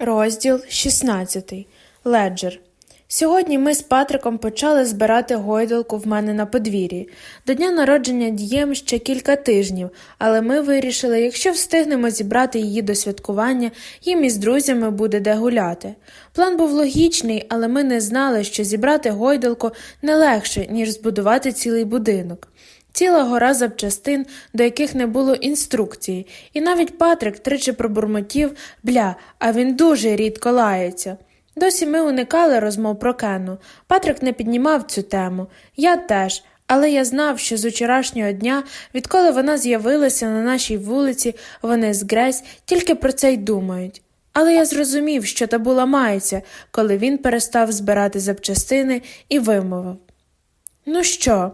Розділ 16. Леджер. Сьогодні ми з Патриком почали збирати гойдалку в мене на подвір'ї. До дня народження дієм ще кілька тижнів, але ми вирішили, якщо встигнемо зібрати її до святкування, їм із друзями буде де гуляти. План був логічний, але ми не знали, що зібрати гойдалку не легше, ніж збудувати цілий будинок. Ціла гора запчастин, до яких не було інструкції, і навіть Патрик тричі пробурмотів бля, а він дуже рідко лається. Досі ми уникали розмов про Кену. Патрик не піднімав цю тему, я теж, але я знав, що з учорашнього дня, відколи вона з'явилася на нашій вулиці, вони з Грейс тільки про це й думають. Але я зрозумів, що табу ламається, коли він перестав збирати запчастини і вимовив Ну що?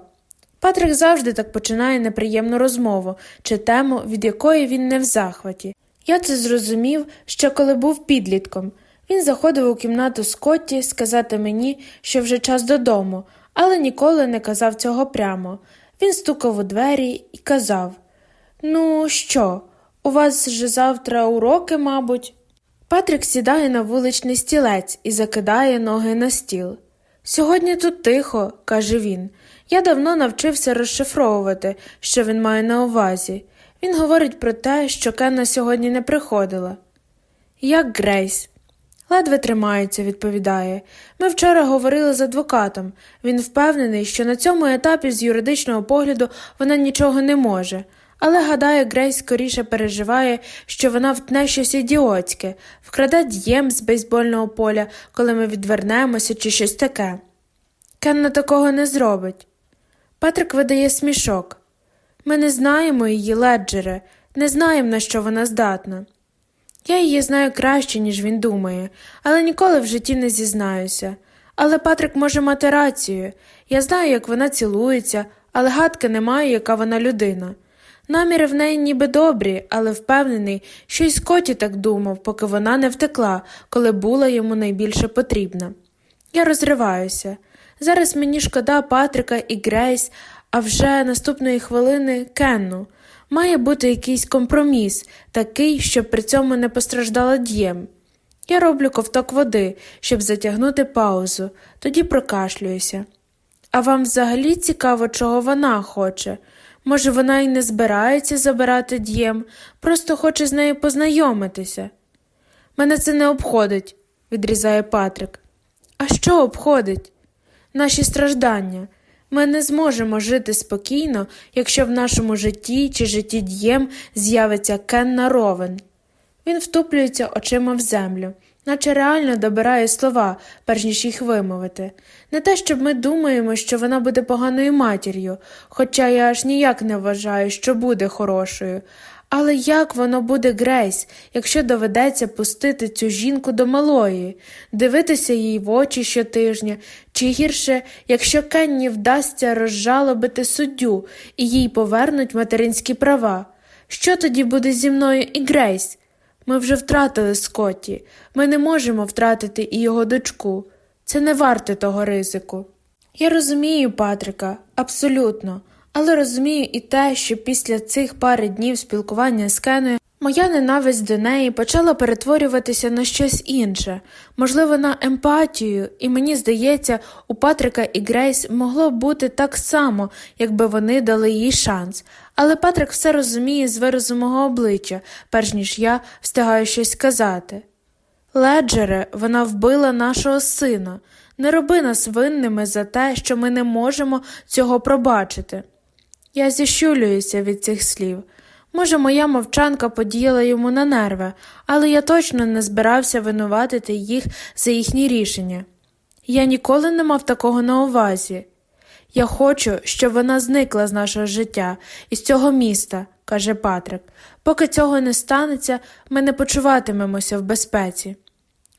Патрик завжди так починає неприємну розмову чи тему, від якої він не в захваті. Я це зрозумів, ще коли був підлітком. Він заходив у кімнату Скотті сказати мені, що вже час додому, але ніколи не казав цього прямо. Він стукав у двері і казав Ну, що, у вас же завтра уроки, мабуть? Патрик сідає на вуличний стілець і закидає ноги на стіл. Сьогодні тут тихо, каже він. Я давно навчився розшифровувати, що він має на увазі. Він говорить про те, що Кенна сьогодні не приходила. Як Грейс. Ледве тримається, відповідає. Ми вчора говорили з адвокатом. Він впевнений, що на цьому етапі з юридичного погляду вона нічого не може, але гадає, Грейс скоріше переживає, що вона втне щось ідіотське, вкраде д'єм з бейсбольного поля, коли ми відвернемося, чи щось таке. Кенна такого не зробить. Патрик видає смішок. Ми не знаємо її, леджере, не знаємо, на що вона здатна. Я її знаю краще, ніж він думає, але ніколи в житті не зізнаюся. Але Патрик може мати рацію. Я знаю, як вона цілується, але гадки немає, яка вона людина. Наміри в неї ніби добрі, але впевнений, що й Скотті так думав, поки вона не втекла, коли була йому найбільше потрібна. Я розриваюся. Зараз мені шкода Патрика і Грейс, а вже наступної хвилини Кенну. Має бути якийсь компроміс, такий, щоб при цьому не постраждала дієм. Я роблю ковток води, щоб затягнути паузу, тоді прокашлююся. А вам взагалі цікаво, чого вона хоче? Може, вона й не збирається забирати дієм, просто хоче з нею познайомитися. Мене це не обходить, відрізає Патрик. А що обходить? Наші страждання. Ми не зможемо жити спокійно, якщо в нашому житті чи житті дієм з'явиться Кенна Ровен. Він втуплюється очима в землю, наче реально добирає слова, перш ніж їх вимовити. Не те, щоб ми думаємо, що вона буде поганою матір'ю, хоча я аж ніяк не вважаю, що буде хорошою. Але як воно буде Грейс, якщо доведеться пустити цю жінку до малої, дивитися їй в очі щотижня, чи гірше, якщо Кенні вдасться розжалобити суддю і їй повернуть материнські права? Що тоді буде зі мною і Грейс? Ми вже втратили Скотті, ми не можемо втратити і його дочку. Це не варте того ризику. Я розумію, Патрика, абсолютно але розумію і те, що після цих пари днів спілкування з Кеною моя ненависть до неї почала перетворюватися на щось інше, можливо, на емпатію, і мені здається, у Патрика і Грейс могло бути так само, якби вони дали їй шанс. Але Патрик все розуміє з виразу мого обличчя, перш ніж я встигаю щось сказати. Леджере, вона вбила нашого сина. Не роби нас винними за те, що ми не можемо цього пробачити. Я зіщулююся від цих слів. Може, моя мовчанка подіяла йому на нерви, але я точно не збирався винуватити їх за їхні рішення. Я ніколи не мав такого на увазі. Я хочу, щоб вона зникла з нашого життя, із цього міста, каже Патрик. Поки цього не станеться, ми не почуватимемося в безпеці.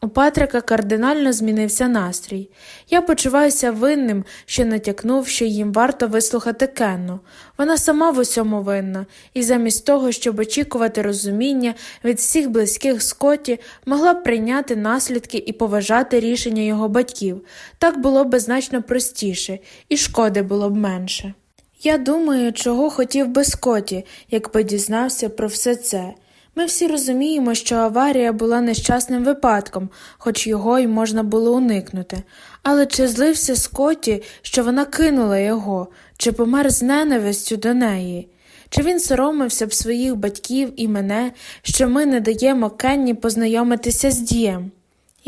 У Патрика кардинально змінився настрій. Я почуваюся винним, що натякнув, що їм варто вислухати Кенну. Вона сама в усьому винна, і замість того, щоб очікувати розуміння від всіх близьких Скотті, могла б прийняти наслідки і поважати рішення його батьків. Так було б значно простіше, і шкоди було б менше. Я думаю, чого хотів би Скотті, якби дізнався про все це. Ми всі розуміємо, що аварія була нещасним випадком, хоч його й можна було уникнути. Але чи злився Скотті, що вона кинула його, чи помер з ненавистю до неї? Чи він соромився б своїх батьків і мене, що ми не даємо Кенні познайомитися з дієм?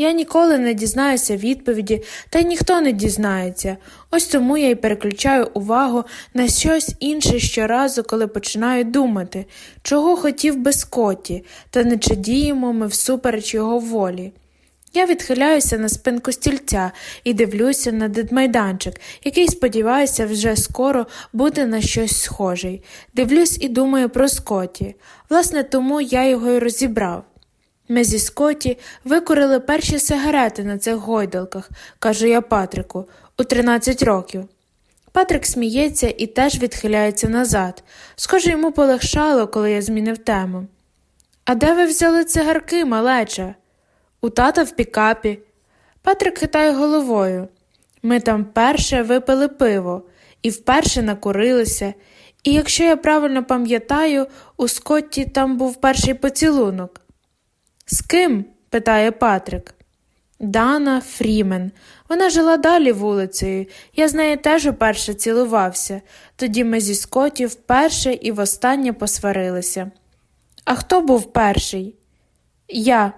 Я ніколи не дізнаюся відповіді, та й ніхто не дізнається. Ось тому я й переключаю увагу на щось інше щоразу, коли починаю думати, чого хотів би Скотті, та не чи діємо ми всупереч його волі. Я відхиляюся на спинку стільця і дивлюся на дедмайданчик, який, сподіваюся, вже скоро буде на щось схожий. Дивлюсь і думаю про Скотті. Власне, тому я його й розібрав. Ми зі Скотті викурили перші сигарети на цих гойдалках, кажу я Патрику, у 13 років. Патрик сміється і теж відхиляється назад. Схоже, йому полегшало, коли я змінив тему. А де ви взяли цигарки, малеча? У тата в пікапі. Патрик хитає головою. Ми там перше випили пиво і вперше накурилися, і якщо я правильно пам'ятаю, у Скотті там був перший поцілунок. З ким? питає Патрик. Дана Фрімен. Вона жила далі вулицею. Я з нею теж уперше цілувався. Тоді ми зі Скотті вперше і востаннє посварилися. А хто був перший? Я.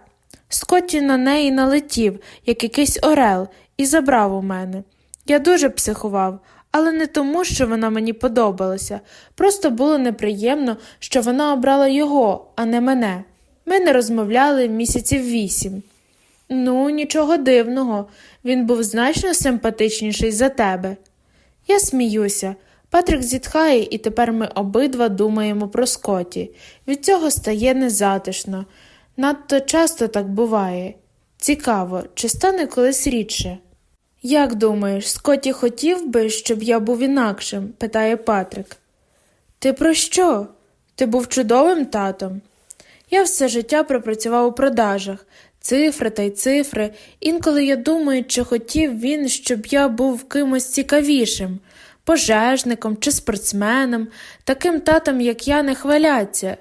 Скотті на неї налетів, як якийсь орел, і забрав у мене. Я дуже психував, але не тому, що вона мені подобалася. Просто було неприємно, що вона обрала його, а не мене. Ми не розмовляли місяців вісім. Ну, нічого дивного, він був значно симпатичніший за тебе. Я сміюся. Патрик зітхає, і тепер ми обидва думаємо про Скотті. Від цього стає незатишно. Надто часто так буває. Цікаво, чи стане колись рідше? Як думаєш, Скотті хотів би, щоб я був інакшим? питає Патрик. Ти про що? Ти був чудовим татом. Я все життя пропрацював у продажах, цифри та й цифри. Інколи я думаю, чи хотів він, щоб я був кимось цікавішим, пожежником чи спортсменом, таким татом, як я, не хваляться.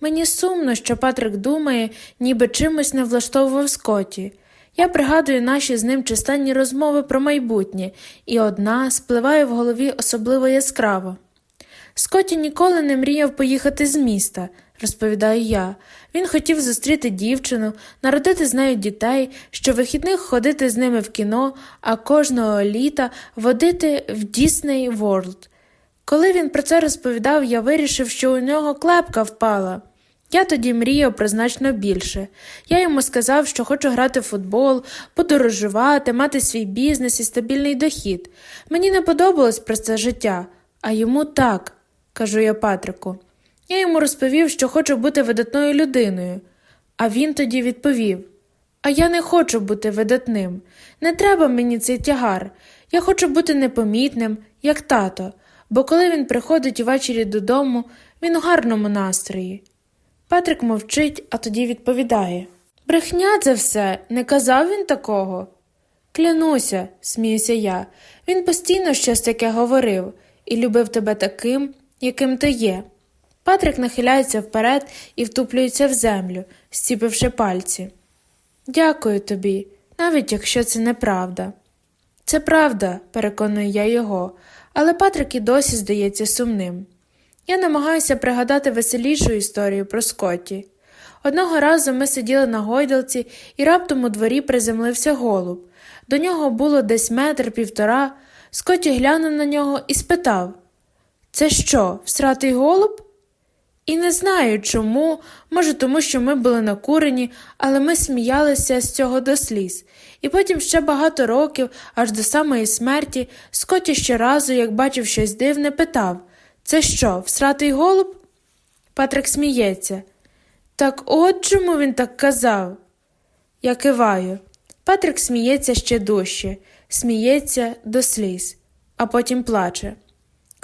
Мені сумно, що Патрик думає, ніби чимось не влаштовував Скотті. Я пригадую наші з ним численні розмови про майбутнє, і одна спливає в голові особливо яскраво. Скотті ніколи не мріяв поїхати з міста, розповідаю я. Він хотів зустріти дівчину, народити з нею дітей, щовихідних ходити з ними в кіно, а кожного літа водити в Дісней Ворлд. Коли він про це розповідав, я вирішив, що у нього клепка впала. Я тоді мріяв про значно більше. Я йому сказав, що хочу грати в футбол, подорожувати, мати свій бізнес і стабільний дохід. Мені не подобалось про це життя, а йому так, кажу я Патрику. Я йому розповів, що хочу бути видатною людиною. А він тоді відповів А я не хочу бути видатним. Не треба мені цей тягар. Я хочу бути непомітним, як тато, бо коли він приходить увечері додому, він у гарному настрої. Патрик мовчить, а тоді відповідає Брехня це все, не казав він такого. Клянуся, сміюся я. Він постійно щось таке говорив і любив тебе таким, яким ти є. Патрик нахиляється вперед і втуплюється в землю, стіпивши пальці. Дякую тобі, навіть якщо це неправда. Це правда, переконую я його, але Патрик і досі здається сумним. Я намагаюся пригадати веселішу історію про Скотті. Одного разу ми сиділи на гойдалці, і раптом у дворі приземлився голуб. До нього було десь метр півтора. Скотті глянув на нього і спитав Це що, всратий голуб? І не знаю чому, може, тому що ми були накурені, але ми сміялися з цього до сліз. І потім ще багато років, аж до самої смерті, Скотті щоразу, як бачив щось дивне, питав Це що, всратий голуб? Патрик сміється. Так от чому він так казав? Я киваю. Патрик сміється ще дужче, сміється до сліз, а потім плаче.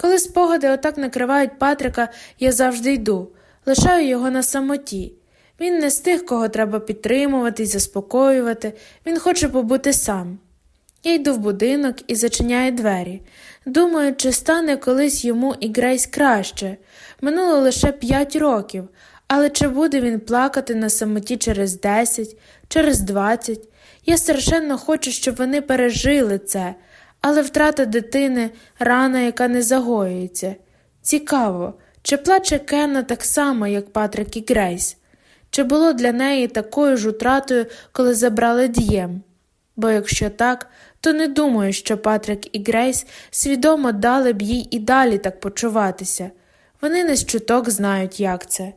Коли спогади отак накривають Патрика, я завжди йду, лишаю його на самоті. Він не з тих, кого треба підтримувати і заспокоювати, він хоче побути сам. Я йду в будинок і зачиняю двері. Думаю, чи стане колись йому і Грейс краще. Минуло лише п'ять років, Але чи буде він плакати на самоті через 10, через 20? Я страшенно хочу, щоб вони пережили це, але втрата дитини рана, яка не загоюється. Цікаво, чи плаче Кенна так само, як Патрик і Грейс? Чи було для неї такою ж утратою, коли забрали дієм? Бо якщо так, то не думаю, що Патрик і Грейс свідомо дали б їй і далі так почуватися. Вони не з чуток знають, як це.